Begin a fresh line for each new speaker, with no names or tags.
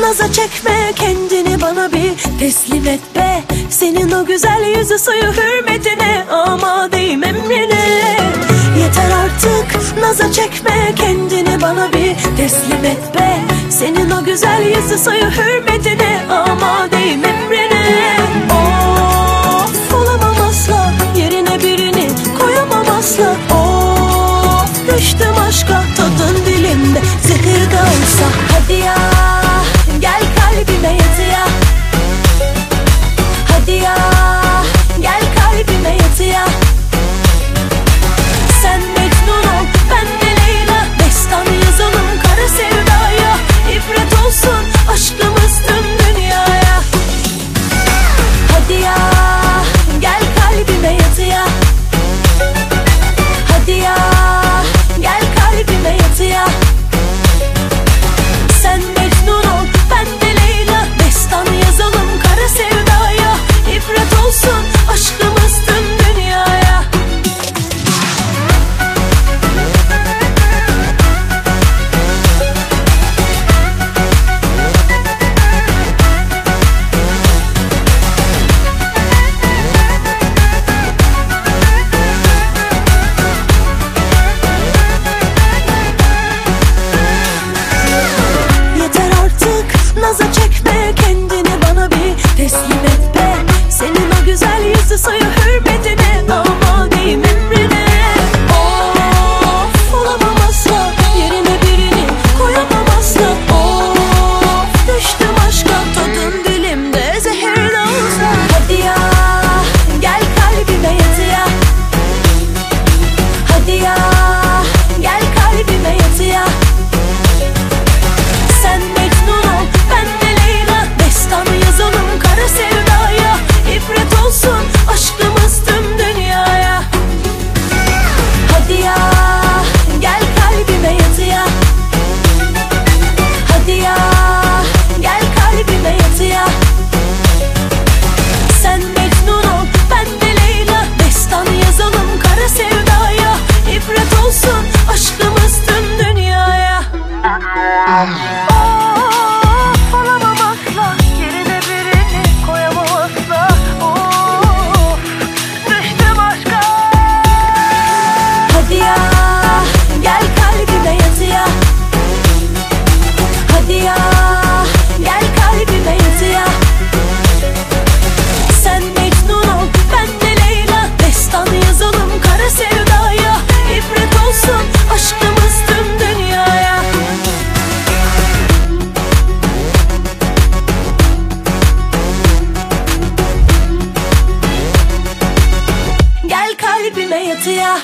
Naza çekme kendini bana bir teslim et be. Senin o güzel yüzü suyu hürmetine ama değim emrine Yeter artık naza çekme kendini bana bir teslim et be. Senin o güzel yüzü suyu hürmetine ama değim emrine Of olamam asla yerine birini koyamam asla. Of düştüm aşka tadın dilimde zehir de olsa. Hadi ya. Wow. kalbime yatıya